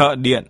thợ điện.